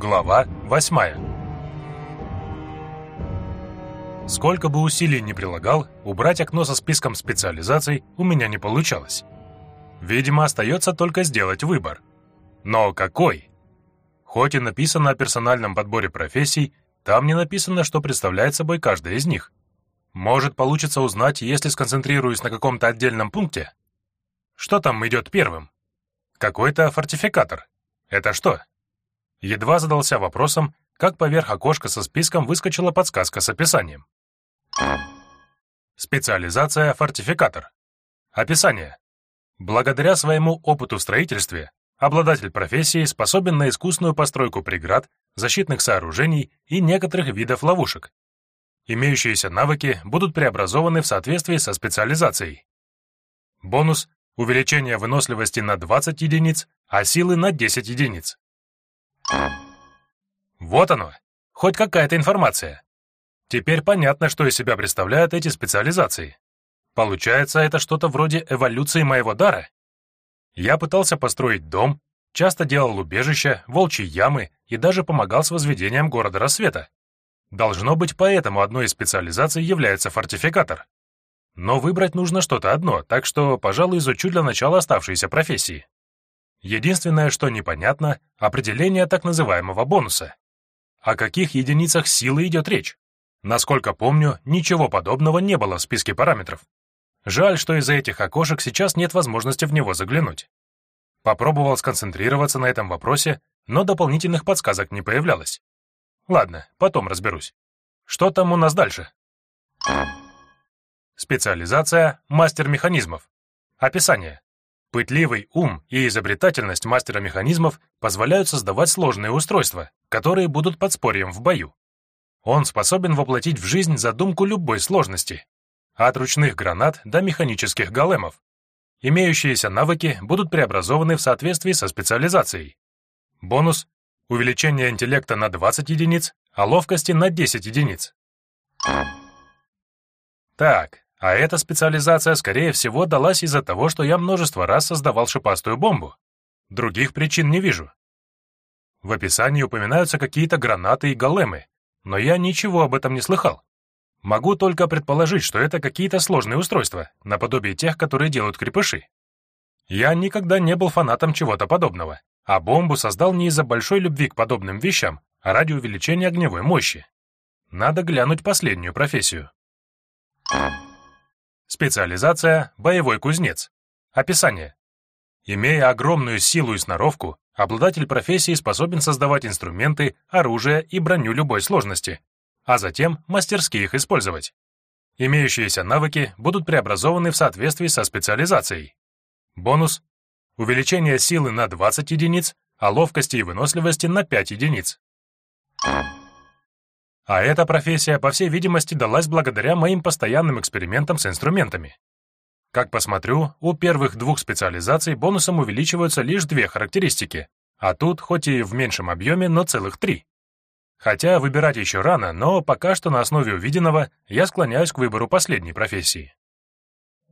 Глава 8 Сколько бы усилий ни прилагал, убрать окно со списком специализаций у меня не получалось. Видимо, остается только сделать выбор. Но какой? Хоть и написано о персональном подборе профессий, там не написано, что представляет собой каждая из них. Может, получится узнать, если сконцентрируюсь на каком-то отдельном пункте? Что там идет первым? Какой-то фортификатор. Это что? Едва задался вопросом, как поверх окошка со списком выскочила подсказка с описанием. Специализация фортификатор. Описание. Благодаря своему опыту в строительстве, обладатель профессии способен на искусную постройку преград, защитных сооружений и некоторых видов ловушек. Имеющиеся навыки будут преобразованы в соответствии со специализацией. Бонус – увеличение выносливости на 20 единиц, а силы на 10 единиц. Вот оно, хоть какая-то информация. Теперь понятно, что из себя представляют эти специализации. Получается, это что-то вроде эволюции моего дара. Я пытался построить дом, часто делал убежища, волчьи ямы и даже помогал с возведением города рассвета. Должно быть, поэтому одной из специализаций является фортификатор. Но выбрать нужно что-то одно, так что, пожалуй, изучу для начала оставшиеся профессии. Единственное, что непонятно, определение так называемого бонуса. О каких единицах силы идет речь? Насколько помню, ничего подобного не было в списке параметров. Жаль, что из-за этих окошек сейчас нет возможности в него заглянуть. Попробовал сконцентрироваться на этом вопросе, но дополнительных подсказок не появлялось. Ладно, потом разберусь. Что там у нас дальше? Специализация «Мастер механизмов». Описание. Пытливый ум и изобретательность мастера механизмов позволяют создавать сложные устройства, которые будут подспорьем в бою. Он способен воплотить в жизнь задумку любой сложности, от ручных гранат до механических големов. Имеющиеся навыки будут преобразованы в соответствии со специализацией. Бонус – увеличение интеллекта на 20 единиц, а ловкости на 10 единиц. Так, а эта специализация, скорее всего, далась из-за того, что я множество раз создавал шипастую бомбу. Других причин не вижу. В описании упоминаются какие-то гранаты и големы, но я ничего об этом не слыхал. Могу только предположить, что это какие-то сложные устройства, наподобие тех, которые делают крепыши. Я никогда не был фанатом чего-то подобного, а бомбу создал не из-за большой любви к подобным вещам, а ради увеличения огневой мощи. Надо глянуть последнюю профессию. Специализация – боевой кузнец. Описание. Имея огромную силу и сноровку, обладатель профессии способен создавать инструменты, оружие и броню любой сложности, а затем мастерски их использовать. Имеющиеся навыки будут преобразованы в соответствии со специализацией. Бонус – увеличение силы на 20 единиц, а ловкости и выносливости на 5 единиц. А эта профессия, по всей видимости, далась благодаря моим постоянным экспериментам с инструментами. Как посмотрю, у первых двух специализаций бонусом увеличиваются лишь две характеристики, а тут хоть и в меньшем объеме, но целых три. Хотя выбирать еще рано, но пока что на основе увиденного я склоняюсь к выбору последней профессии.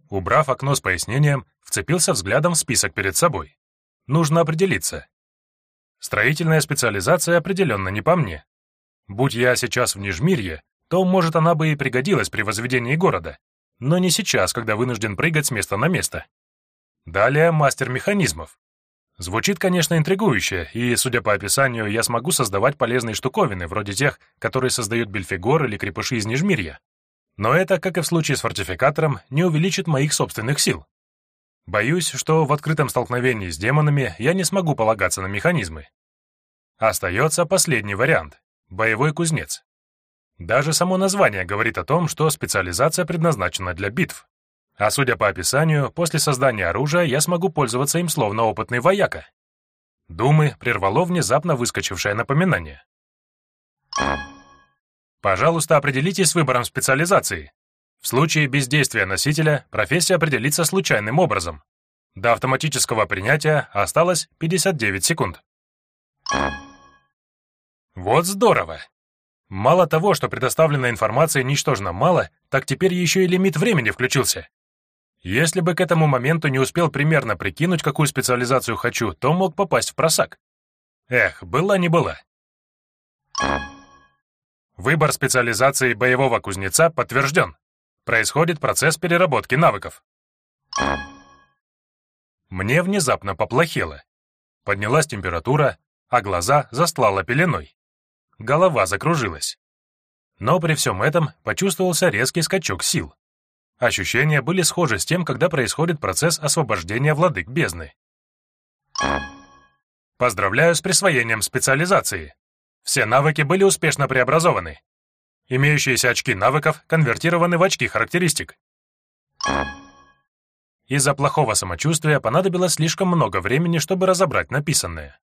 Убрав окно с пояснением, вцепился взглядом в список перед собой. Нужно определиться. Строительная специализация определенно не по мне, Будь я сейчас в Нижмирье, то, может, она бы и пригодилась при возведении города, но не сейчас, когда вынужден прыгать с места на место. Далее мастер механизмов. Звучит, конечно, интригующе, и, судя по описанию, я смогу создавать полезные штуковины, вроде тех, которые создают Бельфигор или крепыши из Нижмирья. Но это, как и в случае с фортификатором, не увеличит моих собственных сил. Боюсь, что в открытом столкновении с демонами я не смогу полагаться на механизмы. Остается последний вариант Боевой кузнец. Даже само название говорит о том, что специализация предназначена для битв. А судя по описанию, после создания оружия я смогу пользоваться им словно опытный вояка. Думы прервало внезапно выскочившее напоминание. Пожалуйста, определитесь с выбором специализации. В случае бездействия носителя профессия определится случайным образом. До автоматического принятия осталось 59 секунд. Вот здорово! Мало того, что предоставленной информации ничтожно мало, так теперь еще и лимит времени включился. Если бы к этому моменту не успел примерно прикинуть, какую специализацию хочу, то мог попасть в просак. Эх, была не была. Выбор специализации боевого кузнеца подтвержден. Происходит процесс переработки навыков. Мне внезапно поплохело. Поднялась температура, а глаза застлала пеленой. Голова закружилась. Но при всем этом почувствовался резкий скачок сил. Ощущения были схожи с тем, когда происходит процесс освобождения владык бездны. Поздравляю с присвоением специализации. Все навыки были успешно преобразованы. Имеющиеся очки навыков конвертированы в очки характеристик. Из-за плохого самочувствия понадобилось слишком много времени, чтобы разобрать написанное.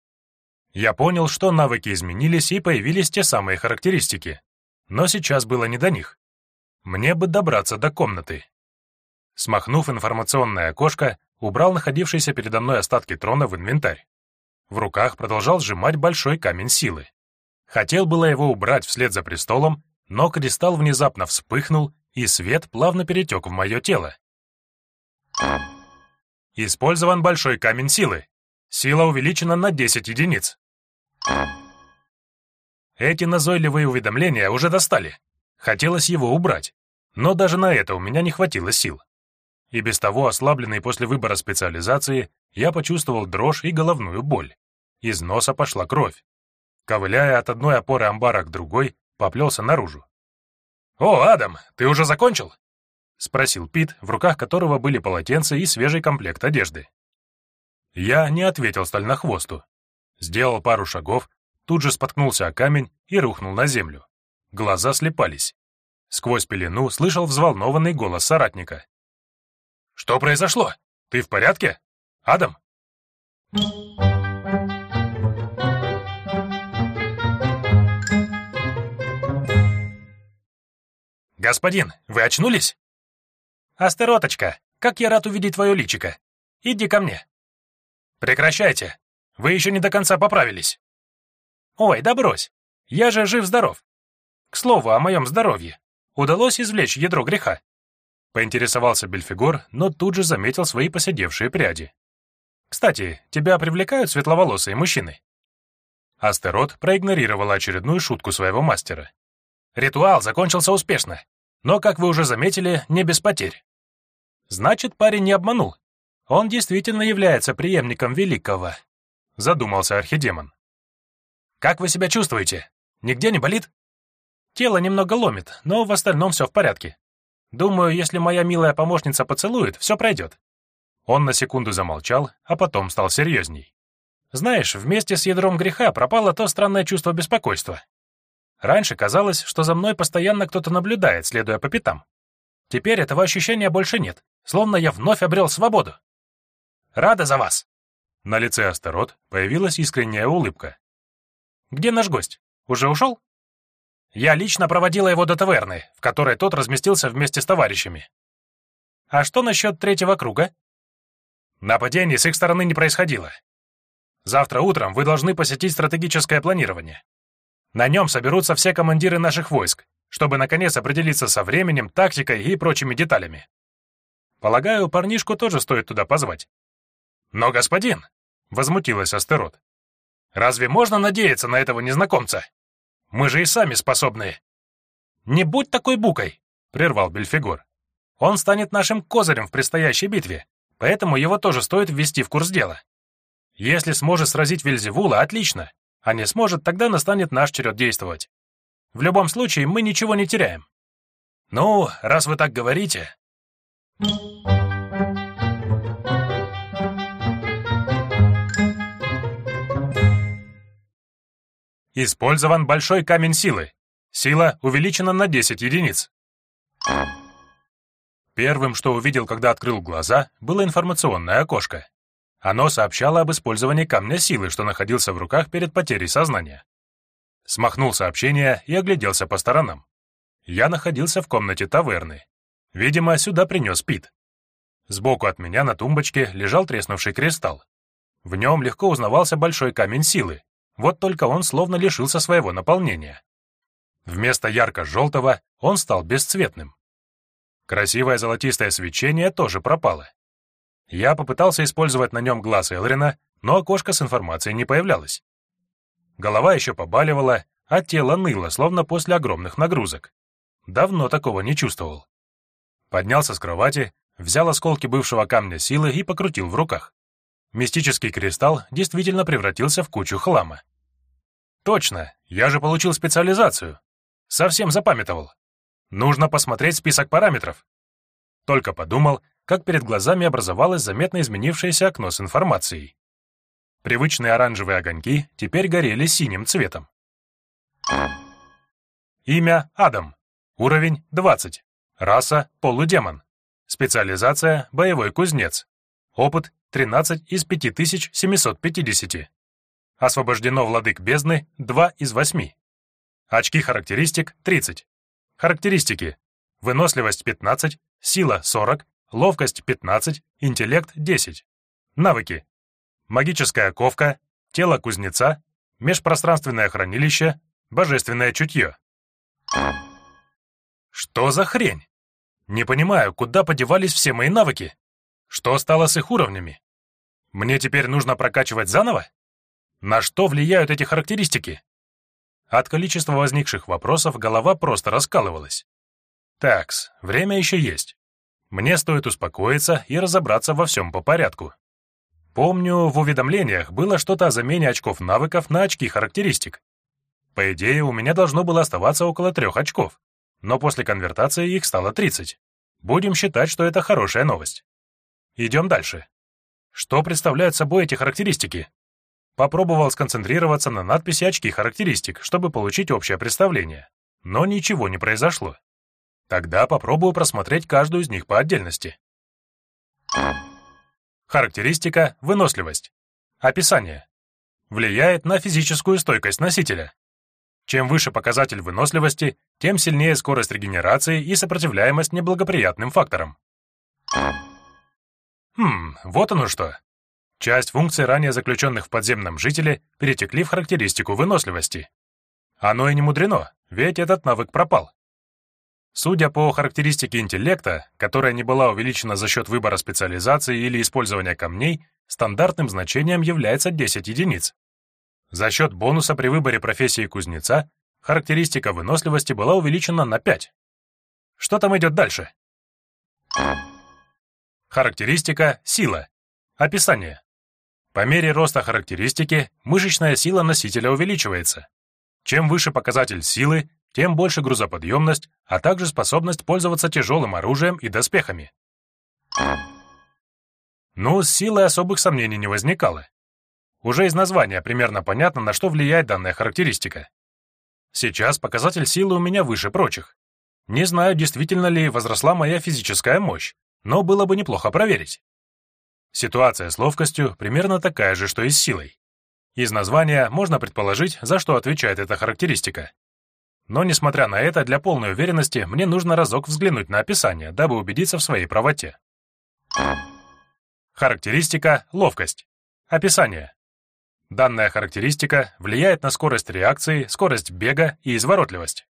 Я понял, что навыки изменились и появились те самые характеристики. Но сейчас было не до них. Мне бы добраться до комнаты. Смахнув информационное окошко, убрал находившиеся передо мной остатки трона в инвентарь. В руках продолжал сжимать большой камень силы. Хотел было его убрать вслед за престолом, но кристалл внезапно вспыхнул, и свет плавно перетек в мое тело. Использован большой камень силы. Сила увеличена на 10 единиц. Эти назойливые уведомления уже достали. Хотелось его убрать, но даже на это у меня не хватило сил. И без того ослабленный после выбора специализации, я почувствовал дрожь и головную боль. Из носа пошла кровь. Ковыляя от одной опоры амбара к другой, поплелся наружу. «О, Адам, ты уже закончил?» — спросил Пит, в руках которого были полотенца и свежий комплект одежды. Я не ответил стальнохвосту. Сделал пару шагов, тут же споткнулся о камень и рухнул на землю. Глаза слепались. Сквозь пелену слышал взволнованный голос соратника. «Что произошло? Ты в порядке? Адам?» «Господин, вы очнулись?» «Астероточка, как я рад увидеть твое личико. Иди ко мне». «Прекращайте. Вы еще не до конца поправились». «Ой, да брось. Я же жив-здоров. К слову, о моем здоровье. Удалось извлечь ядро греха?» Поинтересовался Бельфигор, но тут же заметил свои посидевшие пряди. «Кстати, тебя привлекают светловолосые мужчины?» Астерот проигнорировал очередную шутку своего мастера. «Ритуал закончился успешно, но, как вы уже заметили, не без потерь. Значит, парень не обманул. Он действительно является преемником Великого», — задумался архидемон. «Как вы себя чувствуете? Нигде не болит?» «Тело немного ломит, но в остальном все в порядке. Думаю, если моя милая помощница поцелует, все пройдет». Он на секунду замолчал, а потом стал серьезней. «Знаешь, вместе с ядром греха пропало то странное чувство беспокойства. Раньше казалось, что за мной постоянно кто-то наблюдает, следуя по пятам. Теперь этого ощущения больше нет, словно я вновь обрел свободу. Рада за вас!» На лице Астарот появилась искренняя улыбка. Где наш гость? Уже ушел? Я лично проводила его до таверны, в которой тот разместился вместе с товарищами. А что насчет третьего круга? Нападений с их стороны не происходило. Завтра утром вы должны посетить стратегическое планирование. На нем соберутся все командиры наших войск, чтобы наконец определиться со временем, тактикой и прочими деталями. Полагаю, парнишку тоже стоит туда позвать. Но, господин, — возмутилась Астерот, Разве можно надеяться на этого незнакомца? Мы же и сами способны. Не будь такой букой, прервал Бельфигор. Он станет нашим козырем в предстоящей битве, поэтому его тоже стоит ввести в курс дела. Если сможет сразить Вельзевула, отлично, а не сможет, тогда настанет наш черед действовать. В любом случае, мы ничего не теряем. Ну, раз вы так говорите... Использован большой камень силы. Сила увеличена на 10 единиц. Первым, что увидел, когда открыл глаза, было информационное окошко. Оно сообщало об использовании камня силы, что находился в руках перед потерей сознания. Смахнул сообщение и огляделся по сторонам. Я находился в комнате таверны. Видимо, сюда принес Пит. Сбоку от меня на тумбочке лежал треснувший кристалл. В нем легко узнавался большой камень силы, вот только он словно лишился своего наполнения. Вместо ярко-желтого он стал бесцветным. Красивое золотистое свечение тоже пропало. Я попытался использовать на нем глаз Элрина, но окошко с информацией не появлялось. Голова еще побаливала, а тело ныло, словно после огромных нагрузок. Давно такого не чувствовал. Поднялся с кровати, взял осколки бывшего камня силы и покрутил в руках. Мистический кристалл действительно превратился в кучу хлама. Точно, я же получил специализацию. Совсем запамятовал. Нужно посмотреть список параметров. Только подумал, как перед глазами образовалось заметно изменившееся окно с информацией. Привычные оранжевые огоньки теперь горели синим цветом. Имя — Адам. Уровень — 20. Раса — полудемон. Специализация — боевой кузнец. Опыт — 13 из 5750. Освобождено владык бездны — 2 из 8. Очки характеристик — 30. Характеристики. Выносливость — 15, сила — 40, ловкость — 15, интеллект — 10. Навыки. Магическая ковка, тело кузнеца, межпространственное хранилище, божественное чутье. Что за хрень? Не понимаю, куда подевались все мои навыки? Что стало с их уровнями? Мне теперь нужно прокачивать заново? На что влияют эти характеристики? От количества возникших вопросов голова просто раскалывалась. Такс, время еще есть. Мне стоит успокоиться и разобраться во всем по порядку. Помню, в уведомлениях было что-то о замене очков навыков на очки характеристик. По идее, у меня должно было оставаться около трех очков, но после конвертации их стало 30. Будем считать, что это хорошая новость. Идем дальше. Что представляют собой эти характеристики? Попробовал сконцентрироваться на надписи очки характеристик, чтобы получить общее представление. Но ничего не произошло. Тогда попробую просмотреть каждую из них по отдельности. Характеристика – выносливость. Описание. Влияет на физическую стойкость носителя. Чем выше показатель выносливости, тем сильнее скорость регенерации и сопротивляемость неблагоприятным факторам. Хм, вот оно что. Часть функций, ранее заключенных в подземном жителе, перетекли в характеристику выносливости. Оно и не мудрено, ведь этот навык пропал. Судя по характеристике интеллекта, которая не была увеличена за счет выбора специализации или использования камней, стандартным значением является 10 единиц. За счет бонуса при выборе профессии кузнеца характеристика выносливости была увеличена на 5. Что там идет дальше? Характеристика — сила. Описание. По мере роста характеристики мышечная сила носителя увеличивается. Чем выше показатель силы, тем больше грузоподъемность, а также способность пользоваться тяжелым оружием и доспехами. Ну, с силой особых сомнений не возникало. Уже из названия примерно понятно, на что влияет данная характеристика. Сейчас показатель силы у меня выше прочих. Не знаю, действительно ли возросла моя физическая мощь, но было бы неплохо проверить. Ситуация с ловкостью примерно такая же, что и с силой. Из названия можно предположить, за что отвечает эта характеристика. Но, несмотря на это, для полной уверенности мне нужно разок взглянуть на описание, дабы убедиться в своей правоте. Характеристика — ловкость. Описание. Данная характеристика влияет на скорость реакции, скорость бега и изворотливость.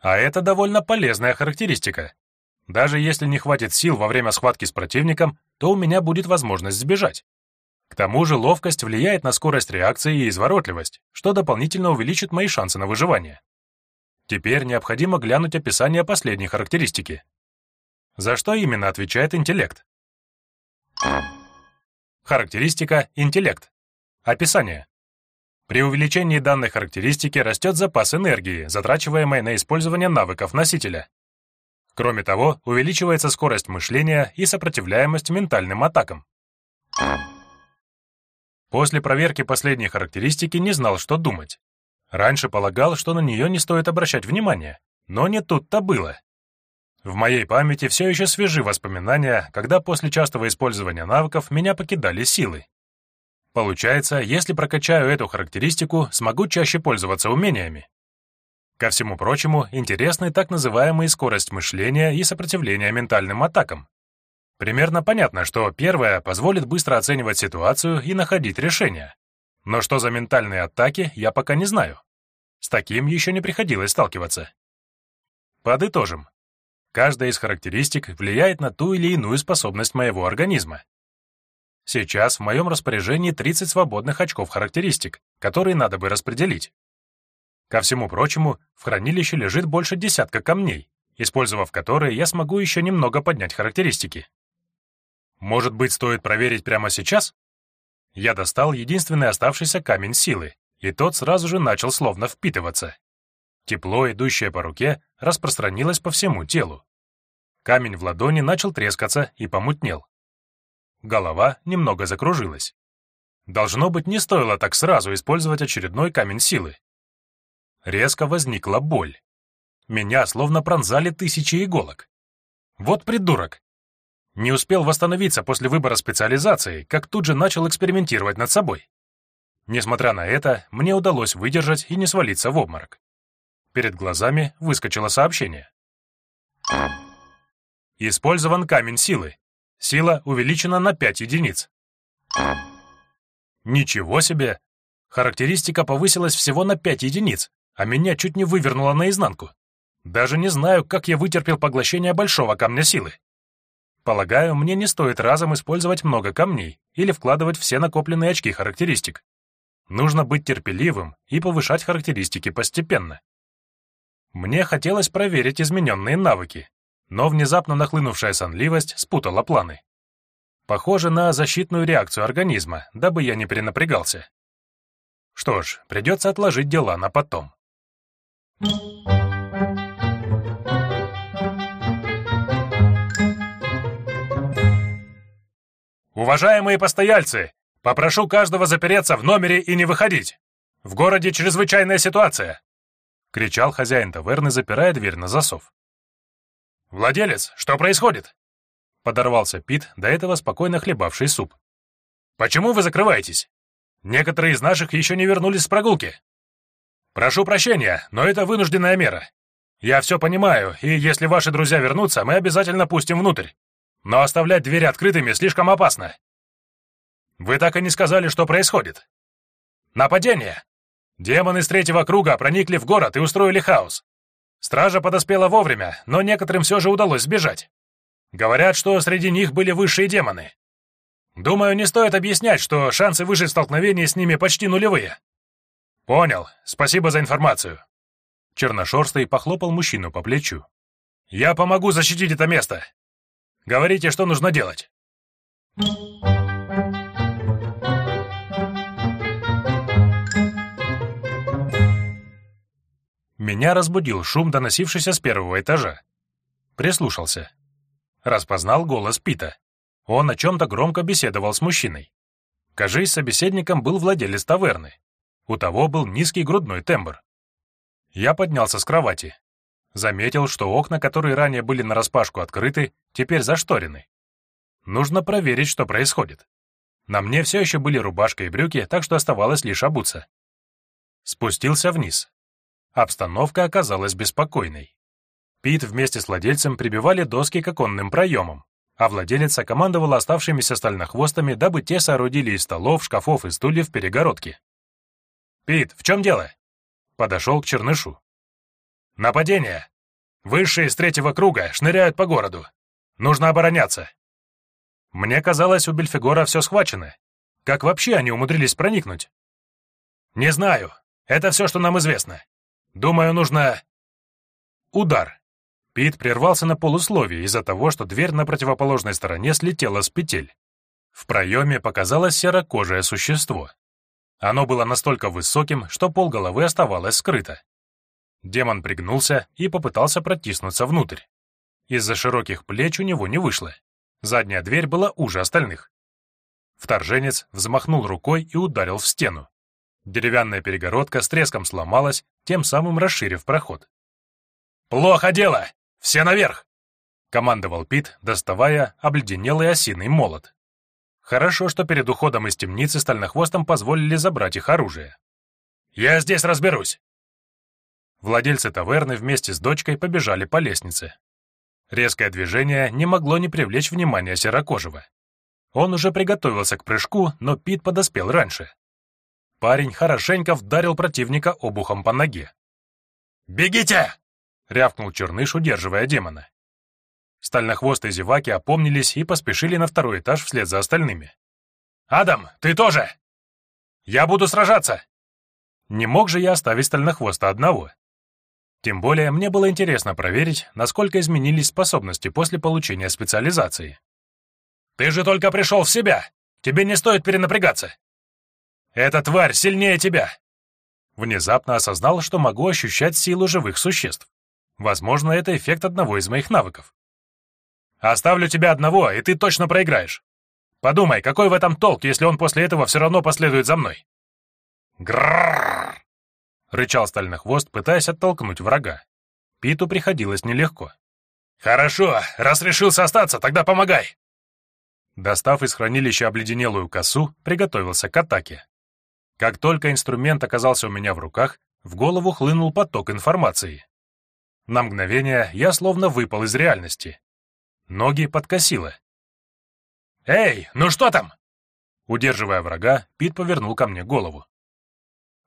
А это довольно полезная характеристика. Даже если не хватит сил во время схватки с противником, то у меня будет возможность сбежать. К тому же ловкость влияет на скорость реакции и изворотливость, что дополнительно увеличит мои шансы на выживание. Теперь необходимо глянуть описание последней характеристики. За что именно отвечает интеллект? Характеристика «Интеллект». Описание. При увеличении данной характеристики растет запас энергии, затрачиваемой на использование навыков носителя. Кроме того, увеличивается скорость мышления и сопротивляемость ментальным атакам. После проверки последней характеристики не знал, что думать. Раньше полагал, что на нее не стоит обращать внимания, но не тут-то было. В моей памяти все еще свежи воспоминания, когда после частого использования навыков меня покидали силы. Получается, если прокачаю эту характеристику, смогу чаще пользоваться умениями. Ко всему прочему, интересны так называемые скорость мышления и сопротивление ментальным атакам. Примерно понятно, что первое позволит быстро оценивать ситуацию и находить решения. Но что за ментальные атаки, я пока не знаю. С таким еще не приходилось сталкиваться. Подытожим. Каждая из характеристик влияет на ту или иную способность моего организма. Сейчас в моем распоряжении 30 свободных очков характеристик, которые надо бы распределить. Ко всему прочему, в хранилище лежит больше десятка камней, использовав которые я смогу еще немного поднять характеристики. Может быть, стоит проверить прямо сейчас? Я достал единственный оставшийся камень силы, и тот сразу же начал словно впитываться. Тепло, идущее по руке, распространилось по всему телу. Камень в ладони начал трескаться и помутнел. Голова немного закружилась. Должно быть, не стоило так сразу использовать очередной камень силы. Резко возникла боль. Меня словно пронзали тысячи иголок. Вот придурок. Не успел восстановиться после выбора специализации, как тут же начал экспериментировать над собой. Несмотря на это, мне удалось выдержать и не свалиться в обморок. Перед глазами выскочило сообщение. Использован камень силы. Сила увеличена на 5 единиц. Ничего себе! Характеристика повысилась всего на 5 единиц, а меня чуть не вывернуло наизнанку. Даже не знаю, как я вытерпел поглощение большого камня силы. Полагаю, мне не стоит разом использовать много камней или вкладывать все накопленные очки характеристик. Нужно быть терпеливым и повышать характеристики постепенно. Мне хотелось проверить измененные навыки, но внезапно нахлынувшая сонливость спутала планы. Похоже на защитную реакцию организма, дабы я не перенапрягался. Что ж, придется отложить дела на потом. Уважаемые постояльцы, попрошу каждого запереться в номере и не выходить. В городе чрезвычайная ситуация, кричал хозяин таверны, запирая дверь на засов. Владелец, что происходит? Подорвался Пит, до этого спокойно хлебавший суп. Почему вы закрываетесь? Некоторые из наших еще не вернулись с прогулки. Прошу прощения, но это вынужденная мера. Я все понимаю, и если ваши друзья вернутся, мы обязательно пустим внутрь. Но оставлять двери открытыми слишком опасно. Вы так и не сказали, что происходит. Нападение. Демоны с третьего круга проникли в город и устроили хаос. Стража подоспела вовремя, но некоторым все же удалось сбежать. Говорят, что среди них были высшие демоны. Думаю, не стоит объяснять, что шансы выжить в столкновении с ними почти нулевые. Понял. Спасибо за информацию. Черношерстый похлопал мужчину по плечу. Я помогу защитить это место. Говорите, что нужно делать. Меня разбудил шум, доносившийся с первого этажа. Прислушался. Распознал голос Пита. Он о чем-то громко беседовал с мужчиной. Кажись, собеседником был владелец таверны. У того был низкий грудной тембр. Я поднялся с кровати. Заметил, что окна, которые ранее были нараспашку открыты, теперь зашторены. Нужно проверить, что происходит. На мне все еще были рубашка и брюки, так что оставалось лишь обуться. Спустился вниз. Обстановка оказалась беспокойной. Пит вместе с владельцем прибивали доски к оконным проемам, а владелица командовала оставшимися стальнохвостами, дабы те соорудили из столов, шкафов и стульев перегородки. «Пит, в чем дело?» Подошел к Чернышу. «Нападение! Высшие из третьего круга шныряют по городу. Нужно обороняться!» Мне казалось, у Бельфигора все схвачено. Как вообще они умудрились проникнуть? «Не знаю. Это все, что нам известно. Думаю, нужно...» Удар. Пит прервался на полусловие из-за того, что дверь на противоположной стороне слетела с петель. В проеме показалось серокожее существо. Оно было настолько высоким, что полголовы оставалось скрыто. Демон пригнулся и попытался протиснуться внутрь. Из-за широких плеч у него не вышло. Задняя дверь была уже остальных. Вторженец взмахнул рукой и ударил в стену. Деревянная перегородка с треском сломалась, тем самым расширив проход. «Плохо дело! Все наверх!» — командовал Пит, доставая обледенелый осиный молот. Хорошо, что перед уходом из темницы стальнохвостом позволили забрать их оружие. «Я здесь разберусь!» Владельцы таверны вместе с дочкой побежали по лестнице. Резкое движение не могло не привлечь внимания Серокожего. Он уже приготовился к прыжку, но Пит подоспел раньше. Парень хорошенько вдарил противника обухом по ноге. «Бегите!» — рявкнул Черныш, удерживая демона. Стальнохвостые зеваки опомнились и поспешили на второй этаж вслед за остальными. Адам, ты тоже! Я буду сражаться!» Не мог же я оставить Стальнохвоста одного. Тем более мне было интересно проверить, насколько изменились способности после получения специализации. «Ты же только пришел в себя! Тебе не стоит перенапрягаться! Эта тварь сильнее тебя!» Внезапно осознал, что могу ощущать силу живых существ. Возможно, это эффект одного из моих навыков. «Оставлю тебя одного, и ты точно проиграешь. Подумай, какой в этом толк, если он после этого все равно последует за мной?» «Гррррр!» — рычал стальный хвост, пытаясь оттолкнуть врага. Питу приходилось нелегко. «Хорошо, раз решился остаться, тогда помогай!» Достав из хранилища обледенелую косу, приготовился к атаке. Как только инструмент оказался у меня в руках, в голову хлынул поток информации. На мгновение я словно выпал из реальности. Ноги подкосило. «Эй, ну что там?» Удерживая врага, Пит повернул ко мне голову.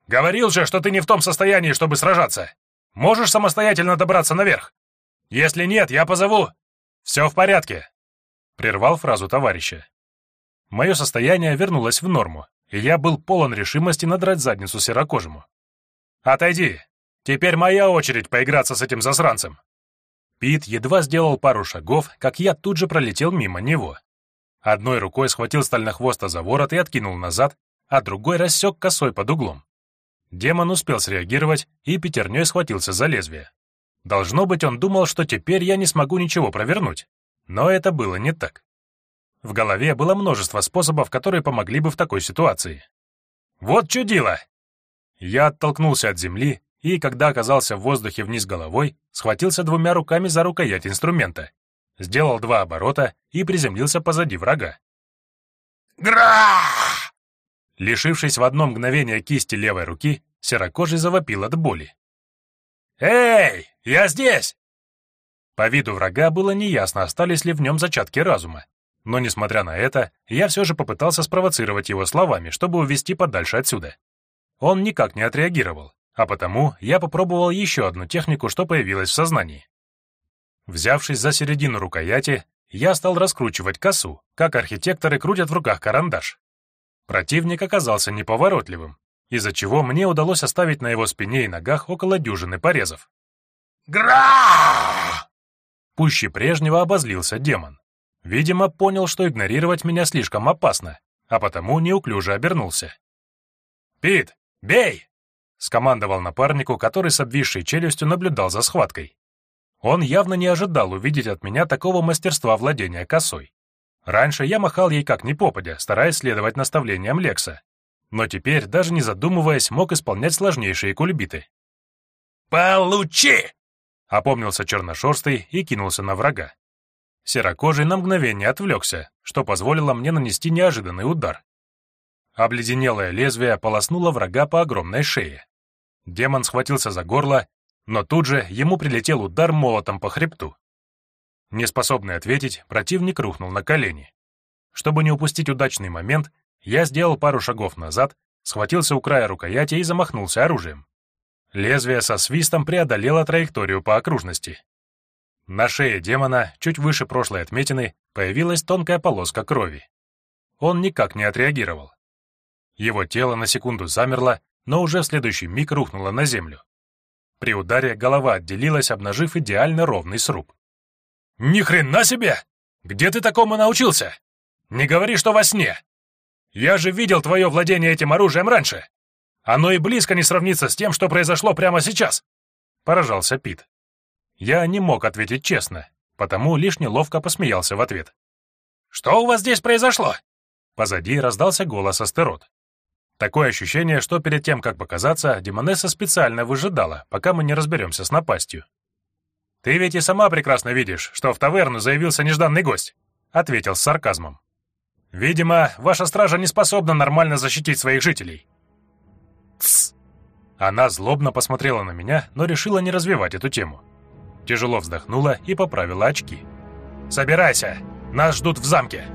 Говорил же, что ты не в том состоянии, чтобы сражаться. Можешь самостоятельно добраться наверх? Если нет, я позову. Все в порядке. Прервал фразу товарища. Мое состояние вернулось в норму, и я был полон решимости надрать задницу серокожему. «Отойди! Теперь моя очередь поиграться с этим засранцем!» Пит едва сделал пару шагов, как я тут же пролетел мимо него. Одной рукой схватил стальнохвоста за ворот и откинул назад, а другой рассек косой под углом. Демон успел среагировать и пятерней схватился за лезвие. Должно быть, он думал, что теперь я не смогу ничего провернуть. Но это было не так. В голове было множество способов, которые помогли бы в такой ситуации. «Вот чудило!» Я оттолкнулся от земли и, когда оказался в воздухе вниз головой, схватился двумя руками за рукоять инструмента, сделал два оборота и приземлился позади врага. «Гра!» Лишившись в одно мгновение кисти левой руки, серокожий завопил от боли. «Эй, я здесь!» По виду врага было неясно, остались ли в нем зачатки разума. Но, несмотря на это, я все же попытался спровоцировать его словами, чтобы увести подальше отсюда. Он никак не отреагировал, а потому я попробовал еще одну технику, что появилась в сознании. Взявшись за середину рукояти, я стал раскручивать косу, как архитекторы крутят в руках карандаш. Противник оказался неповоротливым, из-за чего мне удалось оставить на его спине и ногах около дюжины порезов. «Гра!» Пуще прежнего обозлился демон. Видимо, понял, что игнорировать меня слишком опасно, а потому неуклюже обернулся. «Пит, бей!» — скомандовал напарнику, который с обвисшей челюстью наблюдал за схваткой. Он явно не ожидал увидеть от меня такого мастерства владения косой. Раньше я махал ей как ни попадя, стараясь следовать наставлениям Лекса. Но теперь, даже не задумываясь, мог исполнять сложнейшие кульбиты. «Получи!» — опомнился черношерстый и кинулся на врага. Серокожий на мгновение отвлекся, что позволило мне нанести неожиданный удар. Обледенелое лезвие полоснуло врага по огромной шее. Демон схватился за горло, но тут же ему прилетел удар молотом по хребту. Неспособный ответить, противник рухнул на колени. Чтобы не упустить удачный момент, я сделал пару шагов назад, схватился у края рукояти и замахнулся оружием. Лезвие со свистом преодолело траекторию по окружности. На шее демона, чуть выше прошлой отметины, появилась тонкая полоска крови. Он никак не отреагировал. Его тело на секунду замерло, но уже в следующий миг рухнуло на землю. При ударе голова отделилась, обнажив идеально ровный сруб. «Ни хрена себе! Где ты такому научился? Не говори, что во сне! Я же видел твое владение этим оружием раньше! Оно и близко не сравнится с тем, что произошло прямо сейчас!» Поражался Пит. Я не мог ответить честно, потому лишь неловко посмеялся в ответ. «Что у вас здесь произошло?» Позади раздался голос Астерот. Такое ощущение, что перед тем, как показаться, Демонесса специально выжидала, пока мы не разберемся с напастью. «Ты ведь и сама прекрасно видишь, что в таверну заявился нежданный гость», — ответил с сарказмом. «Видимо, ваша стража не способна нормально защитить своих жителей». «Тсс!» Она злобно посмотрела на меня, но решила не развивать эту тему. Тяжело вздохнула и поправила очки. «Собирайся! Нас ждут в замке!»